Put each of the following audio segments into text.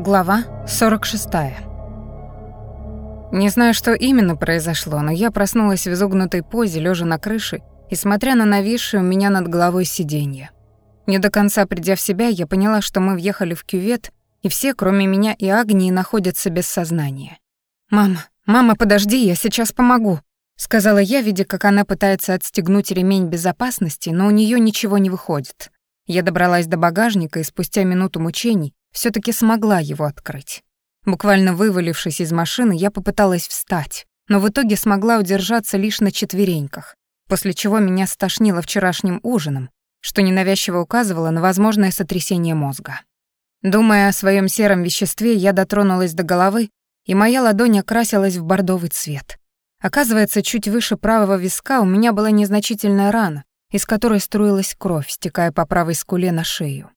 Глава 46. Не знаю, что именно произошло, но я проснулась в изогнутой позе, лежа на крыше и смотря на нависшее у меня над головой сиденье. Не до конца придя в себя, я поняла, что мы въехали в кювет, и все, кроме меня и Агнии, находятся без сознания. «Мама, мама, подожди, я сейчас помогу», — сказала я, видя, как она пытается отстегнуть ремень безопасности, но у нее ничего не выходит. Я добралась до багажника и спустя минуту мучений все таки смогла его открыть. Буквально вывалившись из машины, я попыталась встать, но в итоге смогла удержаться лишь на четвереньках, после чего меня стошнило вчерашним ужином, что ненавязчиво указывало на возможное сотрясение мозга. Думая о своем сером веществе, я дотронулась до головы, и моя ладонь окрасилась в бордовый цвет. Оказывается, чуть выше правого виска у меня была незначительная рана, из которой струилась кровь, стекая по правой скуле на шею.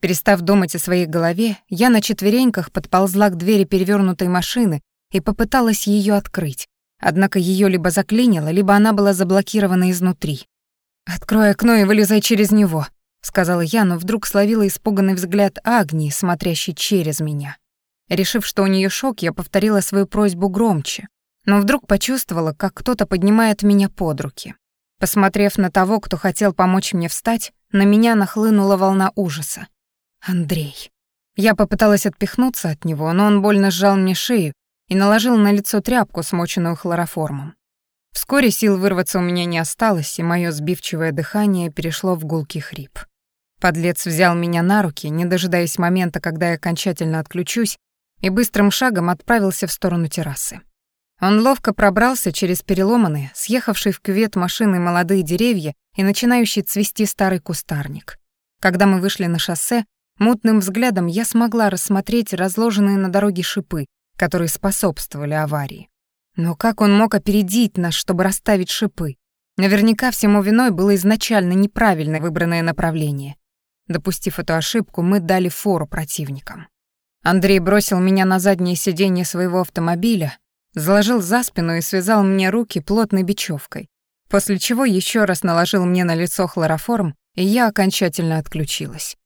Перестав думать о своей голове, я на четвереньках подползла к двери перевернутой машины и попыталась ее открыть. Однако ее либо заклинило, либо она была заблокирована изнутри. «Открой окно и вылезай через него», — сказала я, но вдруг словила испуганный взгляд Агнии, смотрящей через меня. Решив, что у нее шок, я повторила свою просьбу громче, но вдруг почувствовала, как кто-то поднимает меня под руки. Посмотрев на того, кто хотел помочь мне встать, на меня нахлынула волна ужаса. Андрей. Я попыталась отпихнуться от него, но он больно сжал мне шею и наложил на лицо тряпку, смоченную хлороформом. Вскоре сил вырваться у меня не осталось, и мое сбивчивое дыхание перешло в гулкий хрип. Подлец взял меня на руки, не дожидаясь момента, когда я окончательно отключусь, и быстрым шагом отправился в сторону террасы. Он ловко пробрался через переломанные, съехавшие в кювет машины молодые деревья и начинающий цвести старый кустарник. Когда мы вышли на шоссе, Мутным взглядом я смогла рассмотреть разложенные на дороге шипы, которые способствовали аварии. Но как он мог опередить нас, чтобы расставить шипы? Наверняка всему виной было изначально неправильно выбранное направление. Допустив эту ошибку, мы дали фору противникам. Андрей бросил меня на заднее сиденье своего автомобиля, заложил за спину и связал мне руки плотной бечевкой, после чего еще раз наложил мне на лицо хлороформ, и я окончательно отключилась.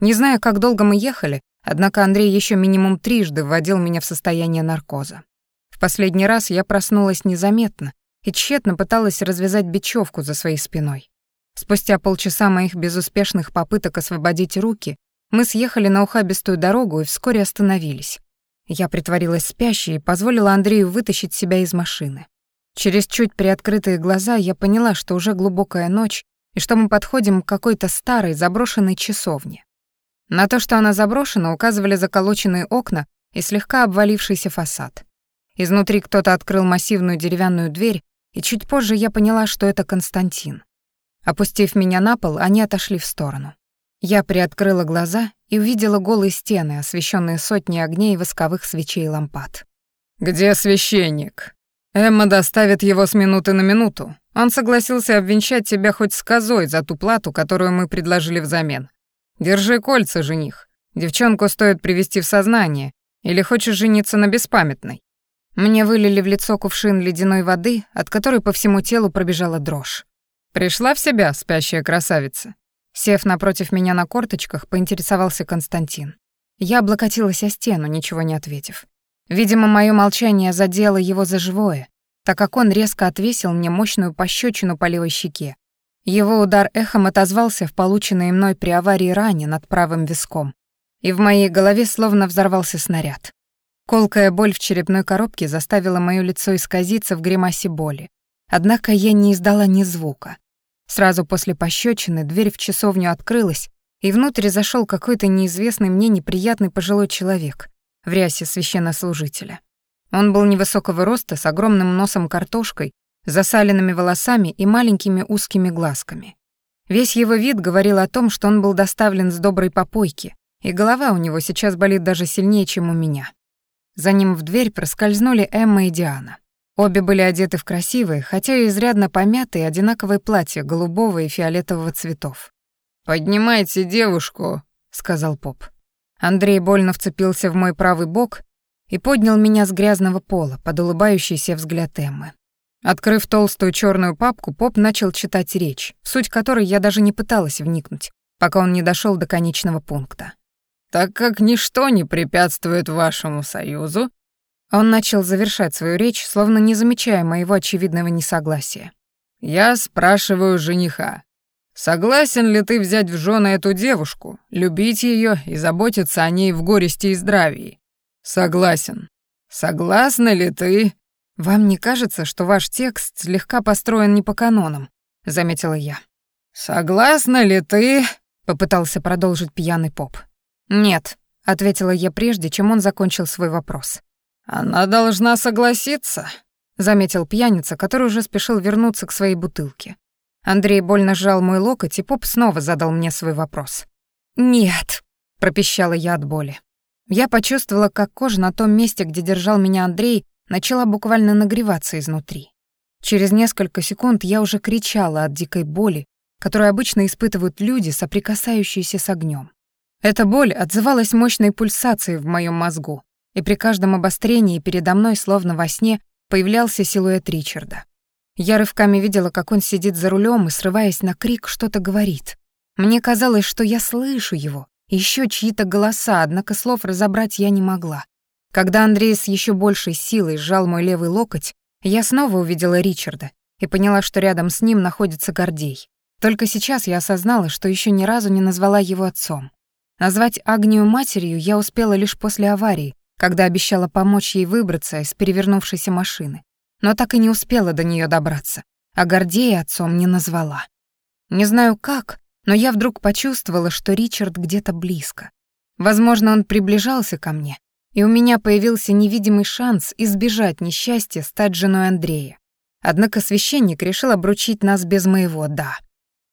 Не знаю, как долго мы ехали, однако Андрей еще минимум трижды вводил меня в состояние наркоза. В последний раз я проснулась незаметно и тщетно пыталась развязать бечевку за своей спиной. Спустя полчаса моих безуспешных попыток освободить руки, мы съехали на ухабистую дорогу и вскоре остановились. Я притворилась спящей и позволила Андрею вытащить себя из машины. Через чуть приоткрытые глаза я поняла, что уже глубокая ночь и что мы подходим к какой-то старой заброшенной часовне. На то, что она заброшена, указывали заколоченные окна и слегка обвалившийся фасад. Изнутри кто-то открыл массивную деревянную дверь, и чуть позже я поняла, что это Константин. Опустив меня на пол, они отошли в сторону. Я приоткрыла глаза и увидела голые стены, освещенные сотней огней восковых свечей и лампад. «Где священник? Эмма доставит его с минуты на минуту. Он согласился обвенчать тебя хоть с козой за ту плату, которую мы предложили взамен. Держи кольца, жених. Девчонку стоит привести в сознание. Или хочешь жениться на беспамятной?» Мне вылили в лицо кувшин ледяной воды, от которой по всему телу пробежала дрожь. «Пришла в себя, спящая красавица?» Сев напротив меня на корточках, поинтересовался Константин. Я облокотилась о стену, ничего не ответив. Видимо, мое молчание задело его за живое, так как он резко отвесил мне мощную пощечину по левой щеке, его удар эхом отозвался в полученной мной при аварии ране над правым виском, и в моей голове словно взорвался снаряд. Колкая боль в черепной коробке заставила моё лицо исказиться в гримасе боли. Однако я не издала ни звука. Сразу после пощечины дверь в часовню открылась, и внутрь зашел какой-то неизвестный мне неприятный пожилой человек в рясе священнослужителя. Он был невысокого роста, с огромным носом картошкой засаленными волосами и маленькими узкими глазками. Весь его вид говорил о том, что он был доставлен с доброй попойки, и голова у него сейчас болит даже сильнее, чем у меня. За ним в дверь проскользнули Эмма и Диана. Обе были одеты в красивые, хотя и изрядно помятые, одинаковые платья голубого и фиолетового цветов. «Поднимайте девушку», — сказал поп. Андрей больно вцепился в мой правый бок и поднял меня с грязного пола под улыбающийся взгляд Эммы. Открыв толстую черную папку, поп начал читать речь, суть которой я даже не пыталась вникнуть, пока он не дошел до конечного пункта. так как ничто не препятствует вашему союзу». Он начал завершать свою речь, словно не замечая моего очевидного несогласия. «Я спрашиваю жениха, согласен ли ты взять в жены эту девушку, любить ее и заботиться о ней в горести и здравии?» «Согласен. Согласна ли ты?» «Вам не кажется, что ваш текст слегка построен не по канонам?» — заметила я. «Согласна ли ты?» — попытался продолжить пьяный поп. «Нет», — ответила я прежде, чем он закончил свой вопрос. «Она должна согласиться», — заметил пьяница, который уже спешил вернуться к своей бутылке. Андрей больно сжал мой локоть, и поп снова задал мне свой вопрос. «Нет», — пропищала я от боли. Я почувствовала, как кожа на том месте, где держал меня Андрей, начала буквально нагреваться изнутри. Через несколько секунд я уже кричала от дикой боли, которую обычно испытывают люди, соприкасающиеся с огнем. Эта боль отзывалась мощной пульсацией в моем мозгу, и при каждом обострении передо мной, словно во сне, появлялся силуэт Ричарда. Я рывками видела, как он сидит за рулем и, срываясь на крик, что-то говорит. Мне казалось, что я слышу его, еще чьи-то голоса, однако слов разобрать я не могла. Когда Андрей с еще большей силой сжал мой левый локоть, я снова увидела Ричарда и поняла, что рядом с ним находится Гордей. Только сейчас я осознала, что еще ни разу не назвала его отцом. Назвать Агнию матерью я успела лишь после аварии, когда обещала помочь ей выбраться из перевернувшейся машины, но так и не успела до нее добраться, а Гордея отцом не назвала. Не знаю как, но я вдруг почувствовала, что Ричард где-то близко. Возможно, он приближался ко мне, и у меня появился невидимый шанс избежать несчастья стать женой Андрея. Однако священник решил обручить нас без моего «да».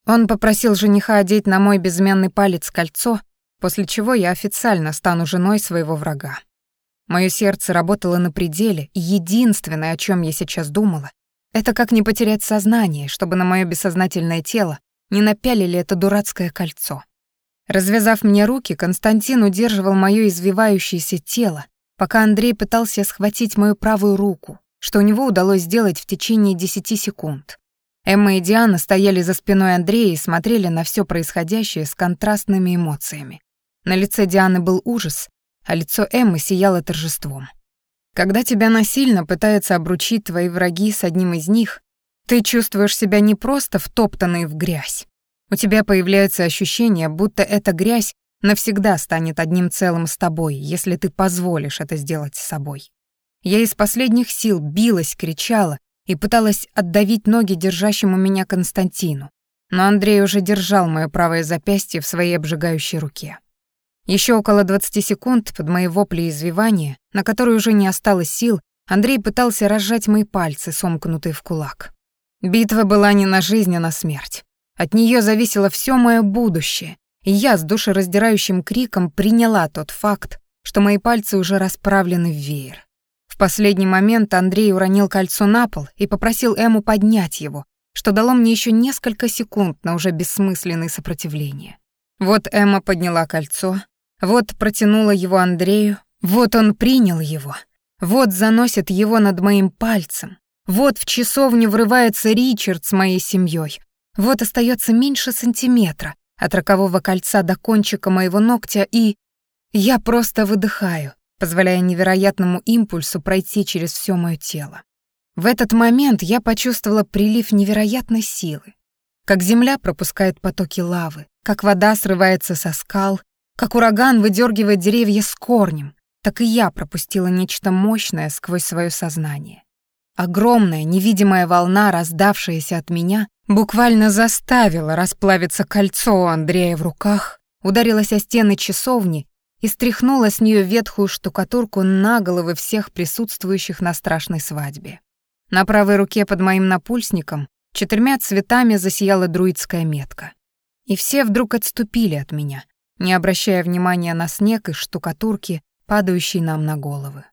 Он попросил жениха одеть на мой безымянный палец кольцо, после чего я официально стану женой своего врага. Моё сердце работало на пределе, и единственное, о чем я сейчас думала, это как не потерять сознание, чтобы на моё бессознательное тело не напялили это дурацкое кольцо. Развязав мне руки, Константин удерживал моё извивающееся тело, пока Андрей пытался схватить мою правую руку, что у него удалось сделать в течение десяти секунд. Эмма и Диана стояли за спиной Андрея и смотрели на всё происходящее с контрастными эмоциями. На лице Дианы был ужас, а лицо Эммы сияло торжеством. Когда тебя насильно пытаются обручить твои враги с одним из них, ты чувствуешь себя не просто втоптанной в грязь, у тебя появляется ощущение, будто эта грязь навсегда станет одним целым с тобой, если ты позволишь это сделать с собой. Я из последних сил билась, кричала и пыталась отдавить ноги держащему меня Константину, но Андрей уже держал моё правое запястье в своей обжигающей руке. Еще около 20 секунд под мои вопли и извивания, на которые уже не осталось сил, Андрей пытался разжать мои пальцы, сомкнутые в кулак. Битва была не на жизнь, а на смерть. От нее зависело все мое будущее, и я с душераздирающим криком приняла тот факт, что мои пальцы уже расправлены в веер. В последний момент Андрей уронил кольцо на пол и попросил Эму поднять его, что дало мне еще несколько секунд на уже бессмысленное сопротивление. Вот Эмма подняла кольцо, вот протянула его Андрею, вот он принял его, вот заносит его над моим пальцем, вот в часовню врывается Ричард с моей семьей, вот остается меньше сантиметра от рокового кольца до кончика моего ногтя, и я просто выдыхаю, позволяя невероятному импульсу пройти через все мое тело. В этот момент я почувствовала прилив невероятной силы. Как земля пропускает потоки лавы, как вода срывается со скал, как ураган выдергивает деревья с корнем, так и я пропустила нечто мощное сквозь свое сознание. Огромная невидимая волна, раздавшаяся от меня, буквально заставила расплавиться кольцо у Андрея в руках, ударилась о стены часовни и стряхнула с нее ветхую штукатурку на головы всех присутствующих на страшной свадьбе. На правой руке под моим напульсником четырьмя цветами засияла друидская метка. И все вдруг отступили от меня, не обращая внимания на снег и штукатурки, падающие нам на головы.